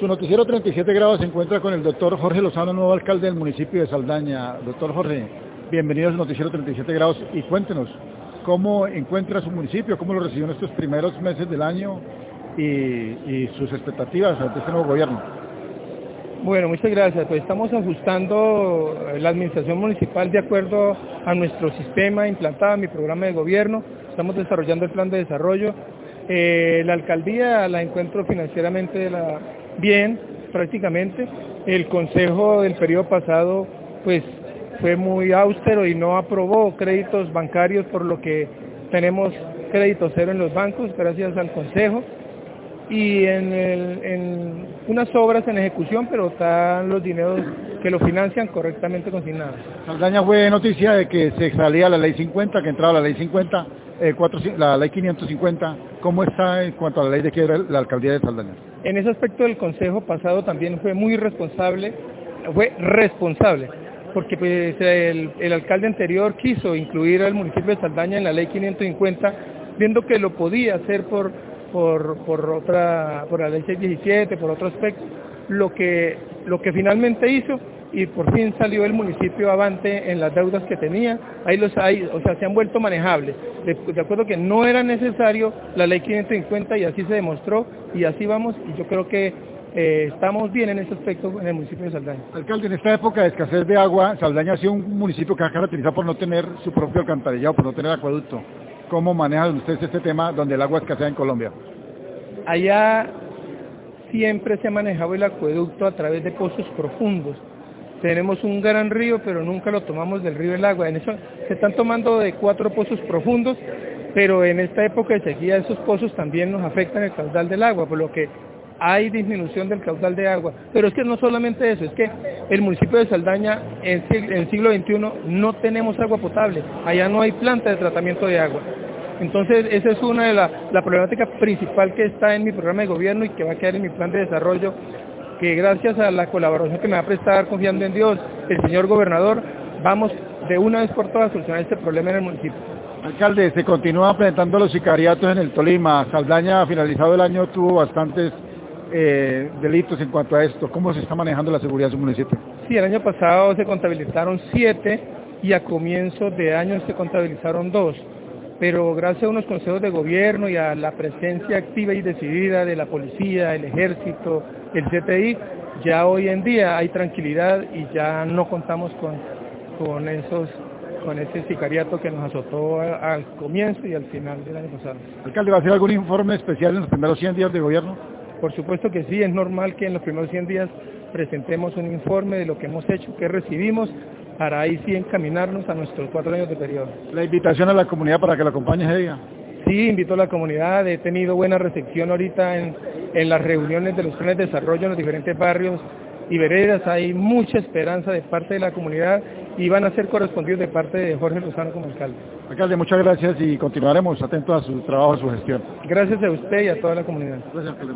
Su noticiero 37 grados se encuentra con el doctor Jorge Lozano, nuevo alcalde del municipio de Saldaña. Doctor Jorge, bienvenido a su noticiero 37 grados y cuéntenos cómo encuentra su municipio, cómo lo recibió en estos primeros meses del año y, sus expectativas ante este nuevo gobierno. Bueno, muchas gracias. Pues estamos ajustando la administración municipal de acuerdo a nuestro sistema implantado, mi programa de gobierno. Estamos desarrollando el plan de desarrollo. Eh, la alcaldía la encuentro financieramente de la, bien, prácticamente. El consejo del periodo pasado pues fue muy austero y no aprobó créditos bancarios, por lo que tenemos crédito cero en los bancos, gracias al consejo. Y en, unas obras en ejecución, pero están los dineros que lo financian correctamente consignados. Saldaña fue noticia de que se salía la ley 50, que entraba la ley 50, eh, la ley 550. ¿Cómo está en cuanto a la ley de quiebra la alcaldía de Saldaña? En ese aspecto del Consejo pasado también fue muy responsable, fue responsable, porque pues, el, alcalde anterior quiso incluir al municipio de Saldaña en la ley 550, viendo que lo podía hacer por, por, por, otra, por la ley 617, por otro aspecto, lo que, lo que finalmente hizo y por fin salió el municipio avante en las deudas que tenía, ahí los hay, o sea, se han vuelto manejables, de, acuerdo que no era necesario la ley 550 y así se demostró y así vamos y yo creo que eh, estamos bien en ese aspecto en el municipio de Saldaña. Alcalde, en esta época de escasez de agua, Saldaña ha sido un municipio que ha caracterizado por no tener su propio alcantarillado, por no tener acueducto. ¿Cómo manejan ustedes este tema donde el agua escasea en Colombia? Allá siempre se ha manejado el acueducto a través de pozos profundos tenemos un gran río, pero nunca lo tomamos del río el agua. En eso se están tomando de cuatro pozos profundos, pero en esta época de sequía esos pozos también nos afectan el caudal del agua, por lo que hay disminución del caudal de agua. Pero es que no solamente eso, es que el municipio de Saldaña en, el siglo XXI no tenemos agua potable, allá no hay planta de tratamiento de agua. Entonces esa es una de las la problemática principal que está en mi programa de gobierno y que va a quedar en mi plan de desarrollo que gracias a la colaboración que me va a prestar confiando en Dios el señor gobernador, vamos de una vez por todas a solucionar este problema en el municipio. Alcalde, se continúan presentando los sicariatos en el Tolima. Saldaña, finalizado el año, tuvo bastantes eh, delitos en cuanto a esto. ¿Cómo se está manejando la seguridad de su municipio? Sí, el año pasado se contabilizaron siete y a comienzo de año se contabilizaron dos pero gracias a unos consejos de gobierno y a la presencia activa y decidida de la policía, el ejército, el CTI, ya hoy en día hay tranquilidad y ya no contamos con, con esos con ese sicariato que nos azotó al comienzo y al final del año pasado. Alcalde, ¿va a hacer algún informe especial en los primeros 100 días de gobierno? Por supuesto que sí, es normal que en los primeros 100 días presentemos un informe de lo que hemos hecho, qué recibimos, para ahí sí encaminarnos a nuestros cuatro años de periodo. La invitación a la comunidad para que la acompañe día. Sí, invito a la comunidad, he tenido buena recepción ahorita en, en las reuniones de los planes de desarrollo en los diferentes barrios y veredas, hay mucha esperanza de parte de la comunidad y van a ser correspondidos de parte de Jorge Lozano como alcalde. Alcalde, muchas gracias y continuaremos atentos a su trabajo, a su gestión. Gracias a usted y a toda la comunidad. Gracias, alcalde.